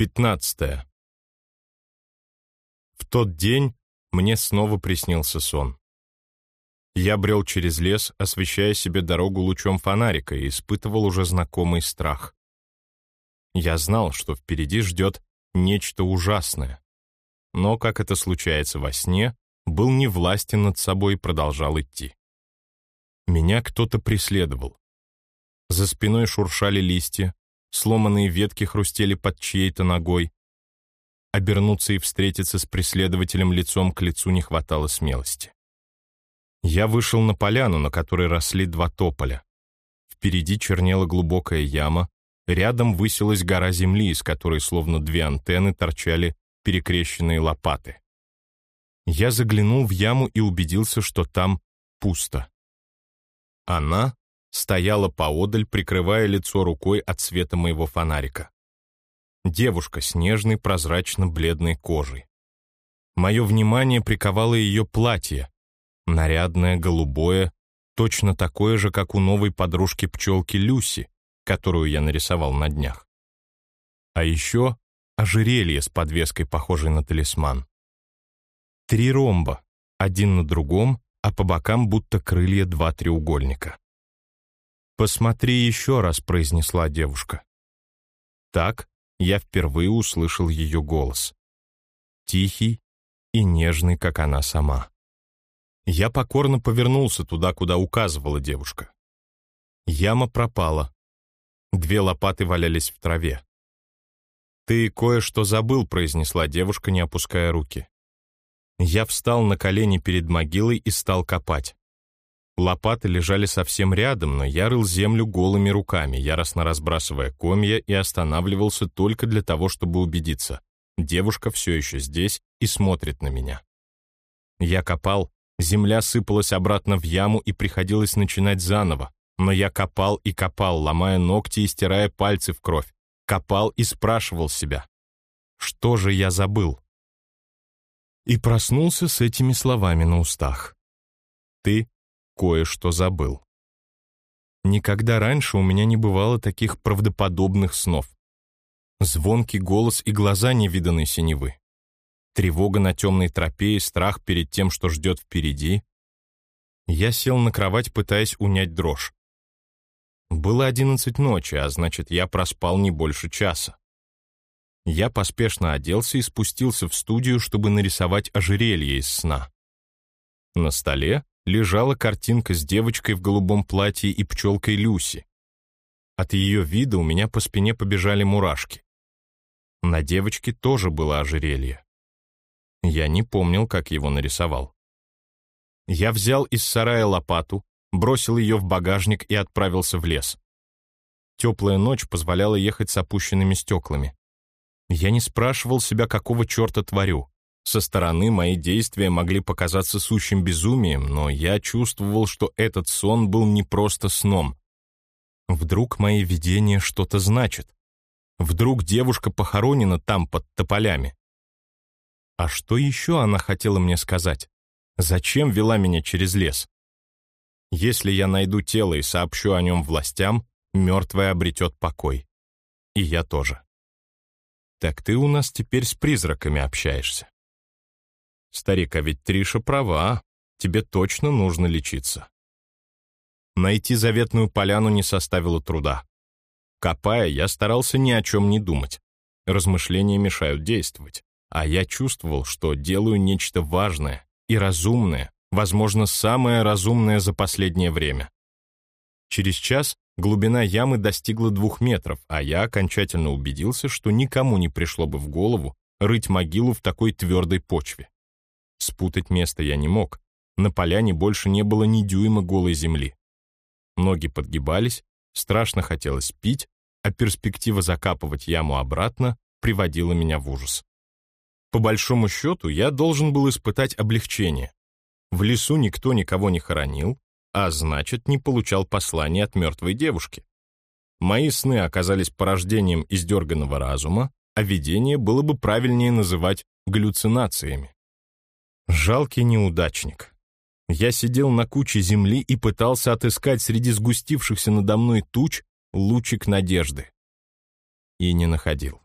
15. В тот день мне снова приснился сон. Я брел через лес, освещая себе дорогу лучом фонарика и испытывал уже знакомый страх. Я знал, что впереди ждет нечто ужасное. Но, как это случается во сне, был не властен над собой и продолжал идти. Меня кто-то преследовал. За спиной шуршали листья, сломанные ветки хрустели под чьей-то ногой. Обернуться и встретиться с преследователем лицом к лицу не хватало смелости. Я вышел на поляну, на которой росли два тополя. Впереди чернела глубокая яма, рядом высилась гора земли, из которой словно две антенны торчали перекрещенные лопаты. Я заглянул в яму и убедился, что там пусто. Она стояла поодаль, прикрывая лицо рукой от света моего фонарика. Девушка с нежной, прозрачно-бледной кожей. Мое внимание приковало ее платье, нарядное, голубое, точно такое же, как у новой подружки-пчелки Люси, которую я нарисовал на днях. А еще ожерелье с подвеской, похожей на талисман. Три ромба, один на другом, а по бокам будто крылья два треугольника. «Посмотри еще раз», — произнесла девушка. Так я впервые услышал ее голос. Тихий и нежный, как она сама. Я покорно повернулся туда, куда указывала девушка. Яма пропала. Две лопаты валялись в траве. «Ты кое-что забыл», — произнесла девушка, не опуская руки. Я встал на колени перед могилой и стал копать. Лопаты лежали совсем рядом, но я рыл землю голыми руками, яростно разбрасывая комья, и останавливался только для того, чтобы убедиться. Девушка все еще здесь и смотрит на меня. Я копал, земля сыпалась обратно в яму и приходилось начинать заново, но я копал и копал, ломая ногти и стирая пальцы в кровь. Копал и спрашивал себя, что же я забыл? И проснулся с этими словами на устах. Ты кое-что забыл. Никогда раньше у меня не бывало таких правдоподобных снов. Звонкий голос и глаза невиданной синевы. Тревога на темной тропе и страх перед тем, что ждет впереди. Я сел на кровать, пытаясь унять дрожь. Было одиннадцать ночи, а значит, я проспал не больше часа. Я поспешно оделся и спустился в студию, чтобы нарисовать ожерелье из сна. На столе лежала картинка с девочкой в голубом платье и пчелкой Люси. От ее вида у меня по спине побежали мурашки. На девочке тоже было ожерелье. Я не помнил, как его нарисовал. Я взял из сарая лопату, бросил ее в багажник и отправился в лес. Теплая ночь позволяла ехать с опущенными стеклами. Я не спрашивал себя, какого черта творю. Со стороны мои действия могли показаться сущим безумием, но я чувствовал, что этот сон был не просто сном. Вдруг мои видения что-то значат. Вдруг девушка похоронена там, под тополями. А что еще она хотела мне сказать? Зачем вела меня через лес? Если я найду тело и сообщу о нем властям, мертвая обретет покой. И я тоже. Так ты у нас теперь с призраками общаешься. Старик, а ведь Триша права, тебе точно нужно лечиться. Найти заветную поляну не составило труда. Копая, я старался ни о чем не думать. Размышления мешают действовать. А я чувствовал, что делаю нечто важное и разумное, возможно, самое разумное за последнее время. Через час глубина ямы достигла двух метров, а я окончательно убедился, что никому не пришло бы в голову рыть могилу в такой твердой почве. Спутать место я не мог. На поляне больше не было ни дюйма голой земли. Ноги подгибались, страшно хотелось пить, а перспектива закапывать яму обратно приводила меня в ужас. По большому счету, я должен был испытать облегчение. В лесу никто никого не хоронил, а значит, не получал послания от мертвой девушки. Мои сны оказались порождением издерганного разума, а видение было бы правильнее называть галлюцинациями. Жалкий неудачник. Я сидел на куче земли и пытался отыскать среди сгустившихся надо мной туч лучик надежды. И не находил.